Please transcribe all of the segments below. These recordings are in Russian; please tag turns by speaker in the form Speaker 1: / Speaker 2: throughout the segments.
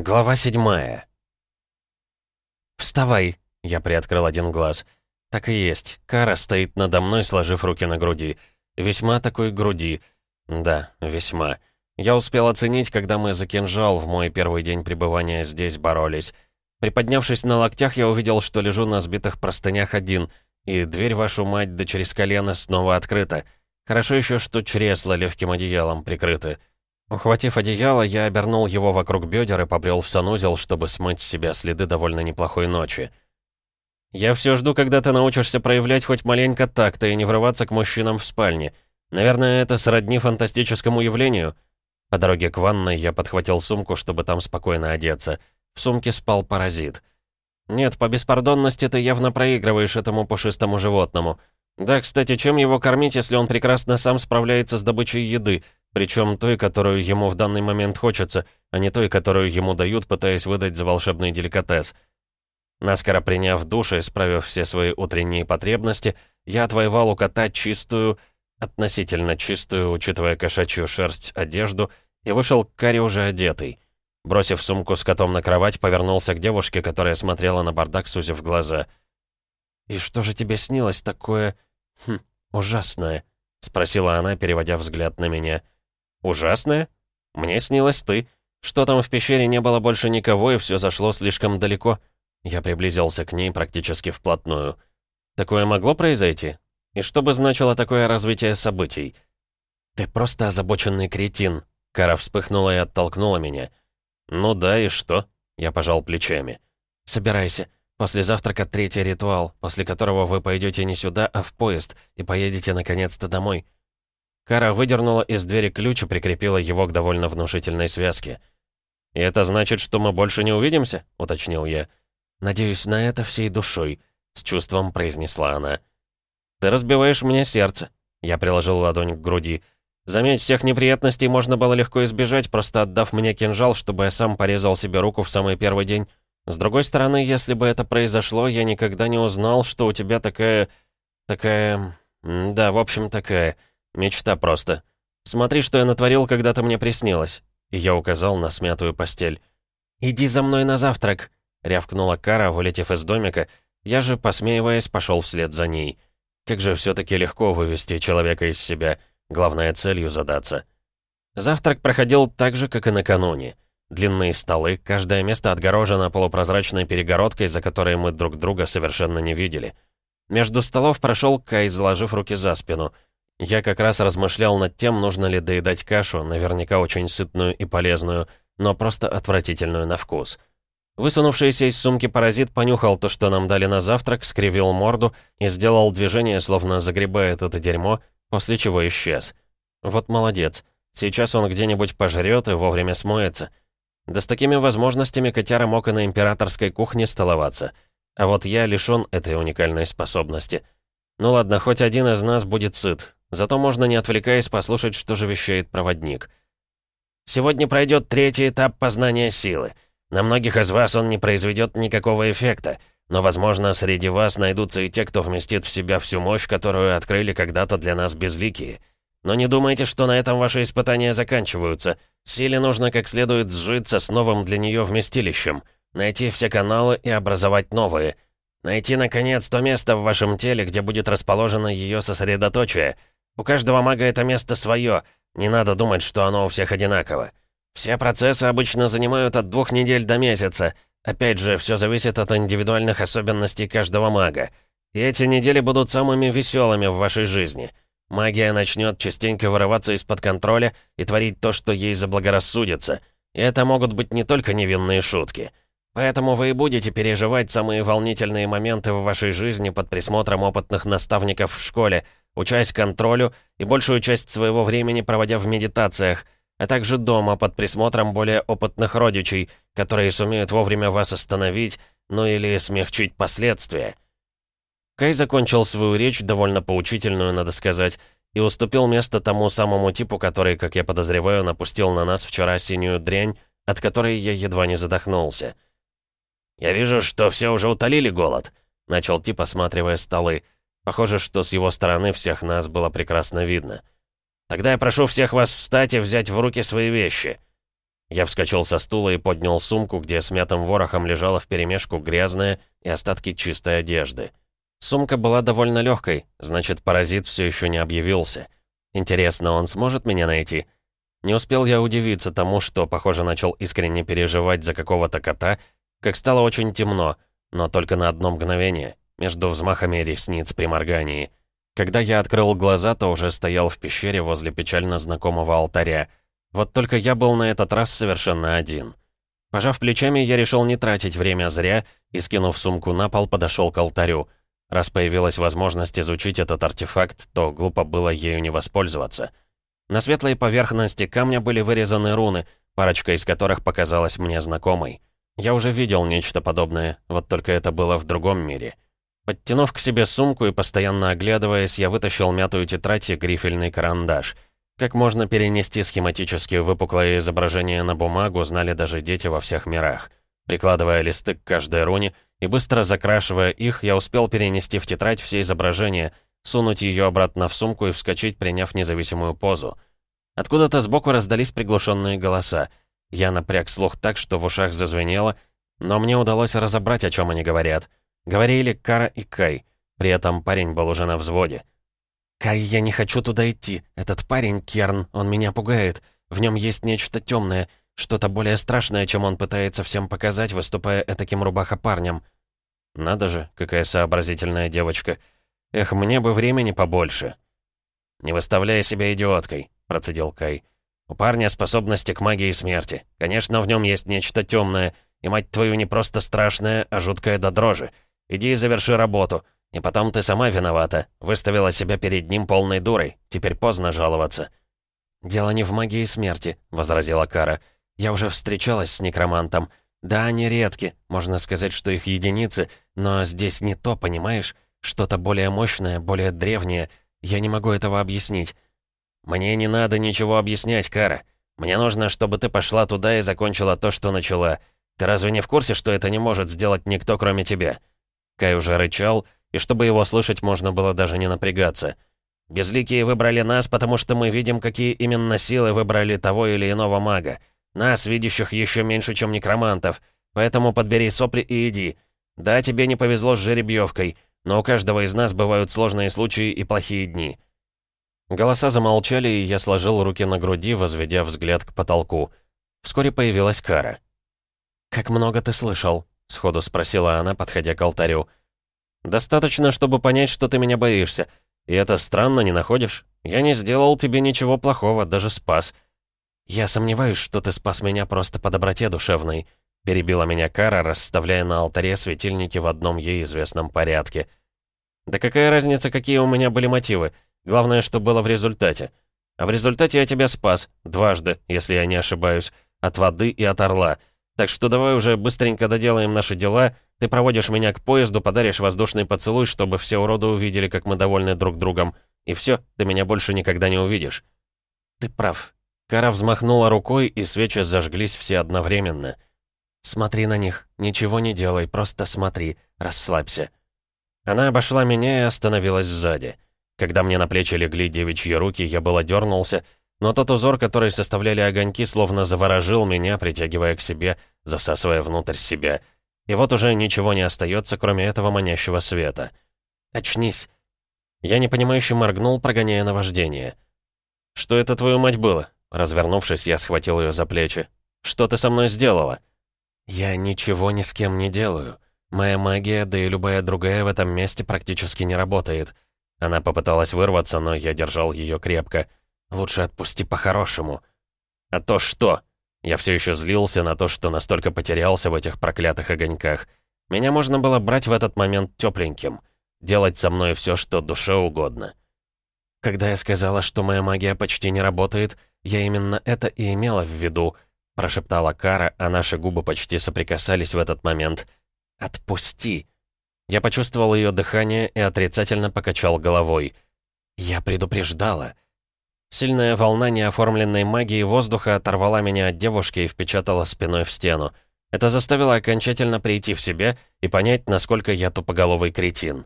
Speaker 1: Глава седьмая. «Вставай!» — я приоткрыл один глаз. Так и есть. Кара стоит надо мной, сложив руки на груди. Весьма такой груди. Да, весьма. Я успел оценить, когда мы за кинжал в мой первый день пребывания здесь боролись. Приподнявшись на локтях, я увидел, что лежу на сбитых простынях один, и дверь, вашу мать, да через колено снова открыта. Хорошо еще, что чресла легким одеялом прикрыты. Ухватив одеяло, я обернул его вокруг бедер и побрел в санузел, чтобы смыть с себя следы довольно неплохой ночи. «Я все жду, когда ты научишься проявлять хоть маленько такта и не врываться к мужчинам в спальне. Наверное, это сродни фантастическому явлению». По дороге к ванной я подхватил сумку, чтобы там спокойно одеться. В сумке спал паразит. «Нет, по беспардонности ты явно проигрываешь этому пушистому животному. Да, кстати, чем его кормить, если он прекрасно сам справляется с добычей еды?» Причем той, которую ему в данный момент хочется, а не той, которую ему дают, пытаясь выдать за волшебный деликатес. Наскоро приняв душ и справив все свои утренние потребности, я отвоевал у кота чистую, относительно чистую, учитывая кошачью шерсть, одежду, и вышел к Каре уже одетый. Бросив сумку с котом на кровать, повернулся к девушке, которая смотрела на бардак, сузив глаза. «И что же тебе снилось такое... Хм, ужасное?» — спросила она, переводя взгляд на меня. «Я...» «Ужасное? Мне снилась ты. Что там в пещере не было больше никого, и все зашло слишком далеко?» Я приблизился к ней практически вплотную. «Такое могло произойти? И что бы значило такое развитие событий?» «Ты просто озабоченный кретин», — Кара вспыхнула и оттолкнула меня. «Ну да, и что?» — я пожал плечами. «Собирайся. После завтрака третий ритуал, после которого вы пойдете не сюда, а в поезд, и поедете наконец-то домой». Кара выдернула из двери ключ и прикрепила его к довольно внушительной связке. «И это значит, что мы больше не увидимся?» — уточнил я. «Надеюсь на это всей душой», — с чувством произнесла она. «Ты разбиваешь мне сердце», — я приложил ладонь к груди. «Заметь, всех неприятностей можно было легко избежать, просто отдав мне кинжал, чтобы я сам порезал себе руку в самый первый день. С другой стороны, если бы это произошло, я никогда не узнал, что у тебя такая... такая... да, в общем, такая...» Мечта просто. Смотри, что я натворил, когда ты мне приснилась». И я указал на смятую постель. «Иди за мной на завтрак», — рявкнула Кара, вылетев из домика. Я же, посмеиваясь, пошел вслед за ней. Как же все таки легко вывести человека из себя. Главное, целью задаться. Завтрак проходил так же, как и накануне. Длинные столы, каждое место отгорожено полупрозрачной перегородкой, за которой мы друг друга совершенно не видели. Между столов прошел Кай, заложив руки за спину — я как раз размышлял над тем, нужно ли доедать кашу, наверняка очень сытную и полезную, но просто отвратительную на вкус. Высунувшийся из сумки паразит понюхал то, что нам дали на завтрак, скривил морду и сделал движение, словно загребает это дерьмо, после чего исчез. Вот молодец. Сейчас он где-нибудь пожрет и вовремя смоется. Да с такими возможностями котяра мог и на императорской кухне столоваться. А вот я лишён этой уникальной способности. Ну ладно, хоть один из нас будет сыт, Зато можно, не отвлекаясь, послушать, что же вещает проводник. Сегодня пройдет третий этап познания силы. На многих из вас он не произведет никакого эффекта, но, возможно, среди вас найдутся и те, кто вместит в себя всю мощь, которую открыли когда-то для нас безликие. Но не думайте, что на этом ваши испытания заканчиваются. Силе нужно как следует сжиться с новым для нее вместилищем, найти все каналы и образовать новые. Найти, наконец, то место в вашем теле, где будет расположено ее сосредоточие — у каждого мага это место свое. Не надо думать, что оно у всех одинаково. Все процессы обычно занимают от двух недель до месяца. Опять же, все зависит от индивидуальных особенностей каждого мага. И эти недели будут самыми веселыми в вашей жизни. Магия начнет частенько вырываться из-под контроля и творить то, что ей заблагорассудится. И это могут быть не только невинные шутки. Поэтому вы и будете переживать самые волнительные моменты в вашей жизни под присмотром опытных наставников в школе, учась контролю и большую часть своего времени проводя в медитациях, а также дома под присмотром более опытных родичей, которые сумеют вовремя вас остановить, ну или смягчить последствия. Кай закончил свою речь, довольно поучительную, надо сказать, и уступил место тому самому типу, который, как я подозреваю, напустил на нас вчера синюю дрянь, от которой я едва не задохнулся. «Я вижу, что все уже утолили голод», — начал тип, осматривая столы. Похоже, что с его стороны всех нас было прекрасно видно. «Тогда я прошу всех вас встать и взять в руки свои вещи». Я вскочил со стула и поднял сумку, где смятым ворохом лежала вперемешку грязная и остатки чистой одежды. Сумка была довольно легкой, значит, паразит все еще не объявился. Интересно, он сможет меня найти? Не успел я удивиться тому, что, похоже, начал искренне переживать за какого-то кота, как стало очень темно, но только на одно мгновение, между взмахами ресниц при моргании. Когда я открыл глаза, то уже стоял в пещере возле печально знакомого алтаря. Вот только я был на этот раз совершенно один. Пожав плечами, я решил не тратить время зря и, скинув сумку на пол, подошел к алтарю. Раз появилась возможность изучить этот артефакт, то глупо было ею не воспользоваться. На светлой поверхности камня были вырезаны руны, парочка из которых показалась мне знакомой. Я уже видел нечто подобное, вот только это было в другом мире. Подтянув к себе сумку и постоянно оглядываясь, я вытащил мятую тетрадь и грифельный карандаш. Как можно перенести схематически выпуклое изображение на бумагу, знали даже дети во всех мирах. Прикладывая листы к каждой руне и быстро закрашивая их, я успел перенести в тетрадь все изображения, сунуть ее обратно в сумку и вскочить, приняв независимую позу. Откуда-то сбоку раздались приглушенные голоса. Я напряг слух так, что в ушах зазвенело, но мне удалось разобрать, о чем они говорят. Говорили Кара и Кай. При этом парень был уже на взводе. «Кай, я не хочу туда идти. Этот парень, Керн, он меня пугает. В нем есть нечто темное. Что-то более страшное, чем он пытается всем показать, выступая этаким рубаха-парнем. Надо же, какая сообразительная девочка. Эх, мне бы времени побольше. «Не выставляя себя идиоткой», — процедил Кай. «У парня способности к магии смерти. Конечно, в нем есть нечто темное, и, мать твою, не просто страшное, а жуткое до дрожи. Иди и заверши работу. И потом ты сама виновата. Выставила себя перед ним полной дурой. Теперь поздно жаловаться». «Дело не в магии смерти», — возразила Кара. Я уже встречалась с некромантом. Да, они редки, можно сказать, что их единицы, но здесь не то, понимаешь? Что-то более мощное, более древнее. Я не могу этого объяснить. Мне не надо ничего объяснять, Кара. Мне нужно, чтобы ты пошла туда и закончила то, что начала. Ты разве не в курсе, что это не может сделать никто, кроме тебя?» Кай уже рычал, и чтобы его слышать, можно было даже не напрягаться. «Безликие выбрали нас, потому что мы видим, какие именно силы выбрали того или иного мага. Нас, видящих, еще меньше, чем некромантов. Поэтому подбери сопли и иди. Да, тебе не повезло с жеребьевкой, но у каждого из нас бывают сложные случаи и плохие дни». Голоса замолчали, и я сложил руки на груди, возведя взгляд к потолку. Вскоре появилась Кара. «Как много ты слышал?» — сходу спросила она, подходя к алтарю. «Достаточно, чтобы понять, что ты меня боишься. И это странно, не находишь? Я не сделал тебе ничего плохого, даже спас. «Я сомневаюсь, что ты спас меня просто по доброте душевной», перебила меня Кара, расставляя на алтаре светильники в одном ей известном порядке. «Да какая разница, какие у меня были мотивы? Главное, что было в результате. А в результате я тебя спас, дважды, если я не ошибаюсь, от воды и от орла. Так что давай уже быстренько доделаем наши дела, ты проводишь меня к поезду, подаришь воздушный поцелуй, чтобы все уроды увидели, как мы довольны друг другом. И все, ты меня больше никогда не увидишь». «Ты прав, Кара взмахнула рукой, и свечи зажглись все одновременно. «Смотри на них, ничего не делай, просто смотри, расслабься». Она обошла меня и остановилась сзади. Когда мне на плечи легли девичьи руки, я было дернулся, но тот узор, который составляли огоньки, словно заворожил меня, притягивая к себе, засасывая внутрь себя. И вот уже ничего не остается, кроме этого манящего света. «Очнись!» Я непонимающе моргнул, прогоняя наваждение. «Что это, твою мать, было? Развернувшись, я схватил ее за плечи. «Что ты со мной сделала?» «Я ничего ни с кем не делаю. Моя магия, да и любая другая в этом месте практически не работает». Она попыталась вырваться, но я держал ее крепко. «Лучше отпусти по-хорошему». «А то что?» Я все еще злился на то, что настолько потерялся в этих проклятых огоньках. Меня можно было брать в этот момент тепленьким. Делать со мной все, что душе угодно. Когда я сказала, что моя магия почти не работает, я именно это и имела в виду, прошептала Кара, а наши губы почти соприкасались в этот момент. «Отпусти!» Я почувствовал ее дыхание и отрицательно покачал головой. «Я предупреждала». Сильная волна неоформленной магии воздуха оторвала меня от девушки и впечатала спиной в стену. Это заставило окончательно прийти в себя и понять, насколько я тупоголовый кретин.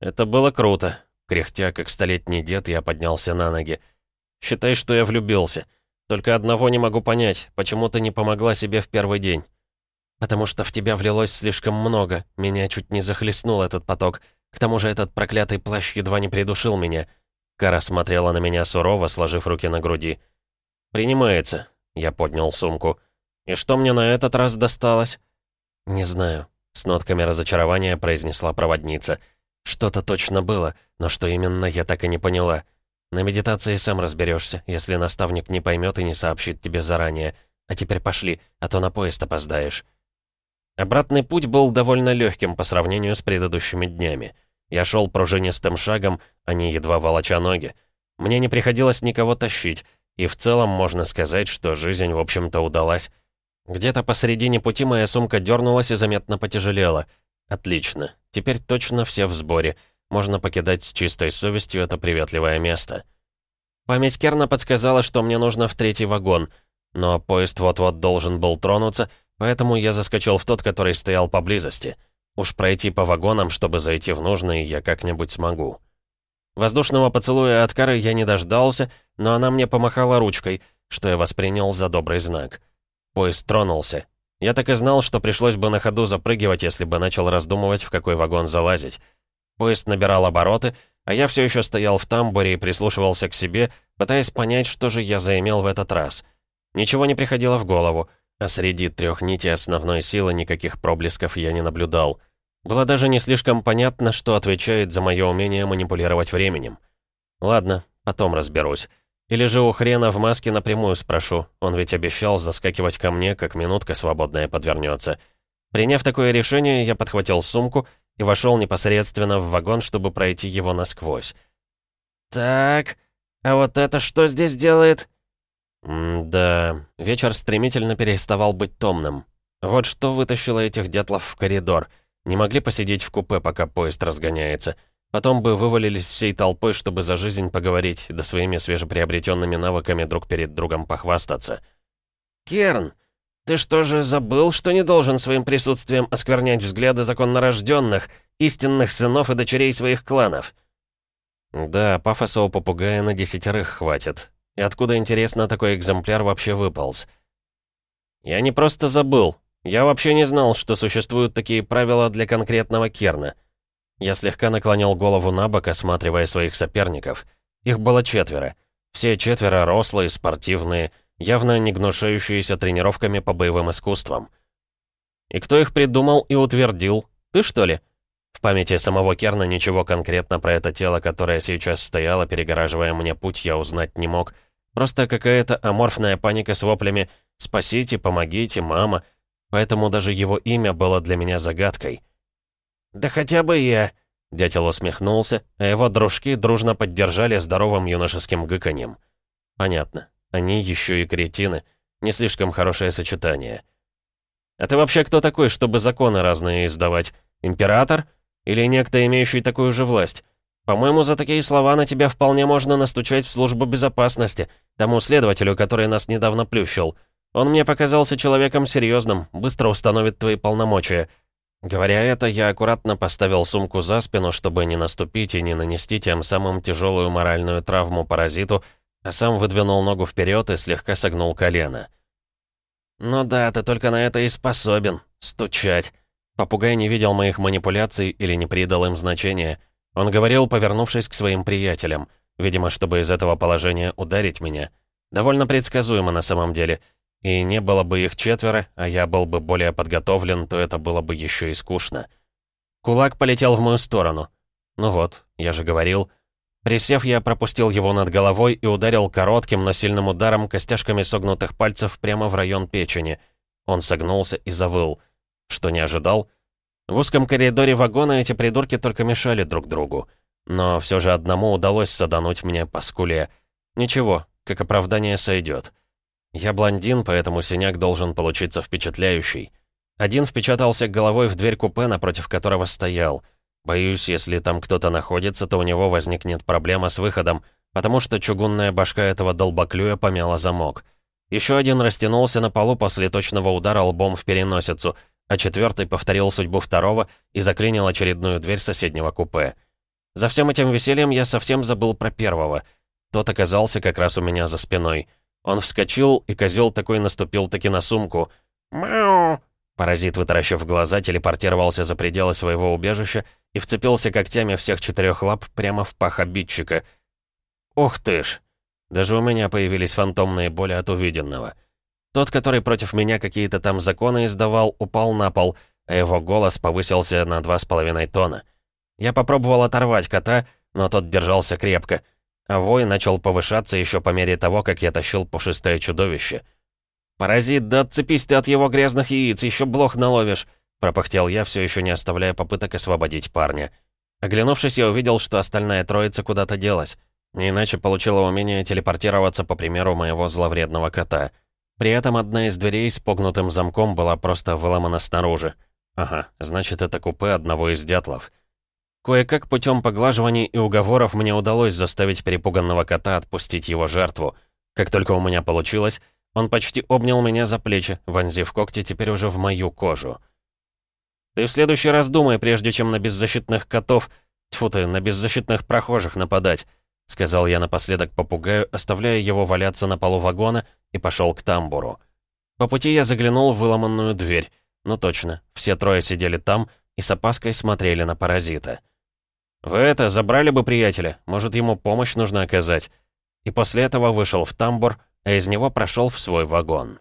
Speaker 1: Это было круто. Кряхтя, как столетний дед, я поднялся на ноги. Считай, что я влюбился. Только одного не могу понять, почему ты не помогла себе в первый день?» «Потому что в тебя влилось слишком много. Меня чуть не захлестнул этот поток. К тому же этот проклятый плащ едва не придушил меня». Кара смотрела на меня сурово, сложив руки на груди. «Принимается». Я поднял сумку. «И что мне на этот раз досталось?» «Не знаю», — с нотками разочарования произнесла проводница. «Что-то точно было, но что именно, я так и не поняла. На медитации сам разберешься, если наставник не поймет и не сообщит тебе заранее. А теперь пошли, а то на поезд опоздаешь». Обратный путь был довольно легким по сравнению с предыдущими днями. Я шел пружинистым шагом, а не едва волоча ноги. Мне не приходилось никого тащить, и в целом можно сказать, что жизнь, в общем-то, удалась. Где-то посередине пути моя сумка дернулась и заметно потяжелела. Отлично. Теперь точно все в сборе. Можно покидать с чистой совестью это приветливое место. Память Керна подсказала, что мне нужно в третий вагон. Но поезд вот-вот должен был тронуться, поэтому я заскочил в тот, который стоял поблизости. Уж пройти по вагонам, чтобы зайти в нужный, я как-нибудь смогу. Воздушного поцелуя от Кары я не дождался, но она мне помахала ручкой, что я воспринял за добрый знак. Поезд тронулся. Я так и знал, что пришлось бы на ходу запрыгивать, если бы начал раздумывать, в какой вагон залазить. Поезд набирал обороты, а я все еще стоял в тамбуре и прислушивался к себе, пытаясь понять, что же я заимел в этот раз. Ничего не приходило в голову, а среди трех нитей основной силы никаких проблесков я не наблюдал. Было даже не слишком понятно, что отвечает за мое умение манипулировать временем. Ладно, потом разберусь. Или же у хрена в маске напрямую спрошу. Он ведь обещал заскакивать ко мне, как минутка свободная подвернется. Приняв такое решение, я подхватил сумку и вошел непосредственно в вагон, чтобы пройти его насквозь. «Так, а вот это что здесь делает?» «Да, вечер стремительно переставал быть томным. Вот что вытащило этих дятлов в коридор. Не могли посидеть в купе, пока поезд разгоняется. Потом бы вывалились всей толпой, чтобы за жизнь поговорить, да своими свежеприобретенными навыками друг перед другом похвастаться. «Керн, ты что же забыл, что не должен своим присутствием осквернять взгляды законнорожденных, истинных сынов и дочерей своих кланов?» «Да, пафоса у попугая на десятерых хватит. И откуда, интересно, такой экземпляр вообще выполз?» «Я не просто забыл. Я вообще не знал, что существуют такие правила для конкретного Керна». Я слегка наклонил голову на бок, осматривая своих соперников. Их было четверо. Все четверо рослые, спортивные, явно не гнушающиеся тренировками по боевым искусствам. И кто их придумал и утвердил? Ты, что ли? В памяти самого Керна ничего конкретно про это тело, которое сейчас стояло, перегораживая мне путь, я узнать не мог. Просто какая-то аморфная паника с воплями «Спасите, помогите, мама!» Поэтому даже его имя было для меня загадкой. «Да хотя бы я!» Дятел усмехнулся, а его дружки дружно поддержали здоровым юношеским гыканьем. «Понятно. Они еще и кретины. Не слишком хорошее сочетание». «А ты вообще кто такой, чтобы законы разные издавать? Император? Или некто, имеющий такую же власть? По-моему, за такие слова на тебя вполне можно настучать в службу безопасности, тому следователю, который нас недавно плющил. Он мне показался человеком серьезным, быстро установит твои полномочия. Говоря это, я аккуратно поставил сумку за спину, чтобы не наступить и не нанести тем самым тяжелую моральную травму паразиту, а сам выдвинул ногу вперед и слегка согнул колено. «Ну да, ты только на это и способен. Стучать». Попугай не видел моих манипуляций или не придал им значения. Он говорил, повернувшись к своим приятелям, видимо, чтобы из этого положения ударить меня. Довольно предсказуемо на самом деле — и не было бы их четверо, а я был бы более подготовлен, то это было бы еще и скучно. Кулак полетел в мою сторону. Ну вот, я же говорил. Присев, я пропустил его над головой и ударил коротким, но сильным ударом костяшками согнутых пальцев прямо в район печени. Он согнулся и завыл. Что не ожидал? В узком коридоре вагона эти придурки только мешали друг другу. Но все же одному удалось садануть мне по скуле. Ничего, как оправдание сойдет. Я блондин, поэтому синяк должен получиться впечатляющий. Один впечатался головой в дверь купе, напротив которого стоял. Боюсь, если там кто-то находится, то у него возникнет проблема с выходом, потому что чугунная башка этого долбоклюя помяла замок. Еще один растянулся на полу после точного удара лбом в переносицу, а четвертый повторил судьбу второго и заклинил очередную дверь соседнего купе. За всем этим весельем я совсем забыл про первого. Тот оказался как раз у меня за спиной — Он вскочил, и козел такой наступил таки на сумку. «Мяу!» Паразит, вытаращив глаза, телепортировался за пределы своего убежища и вцепился когтями всех четырех лап прямо в пах обидчика. «Ух ты ж!» Даже у меня появились фантомные боли от увиденного. Тот, который против меня какие-то там законы издавал, упал на пол, а его голос повысился на два с половиной тона. Я попробовал оторвать кота, но тот держался крепко, а вой начал повышаться еще по мере того, как я тащил пушистое чудовище. «Паразит, да отцепись ты от его грязных яиц, еще блох наловишь!» пропыхтел я, все еще не оставляя попыток освободить парня. Оглянувшись, я увидел, что остальная троица куда-то делась. Не иначе получила умение телепортироваться по примеру моего зловредного кота. При этом одна из дверей с погнутым замком была просто выломана снаружи. Ага, значит, это купе одного из дятлов. Кое-как путем поглаживаний и уговоров мне удалось заставить перепуганного кота отпустить его жертву. Как только у меня получилось, он почти обнял меня за плечи, вонзив когти теперь уже в мою кожу. «Ты в следующий раз думай, прежде чем на беззащитных котов, тьфу ты, на беззащитных прохожих нападать», сказал я напоследок попугаю, оставляя его валяться на полу вагона, и пошел к тамбуру. По пути я заглянул в выломанную дверь. Ну точно, все трое сидели там и с опаской смотрели на паразита. «Вы это, забрали бы приятеля, может, ему помощь нужно оказать». И после этого вышел в тамбур, а из него прошел в свой вагон.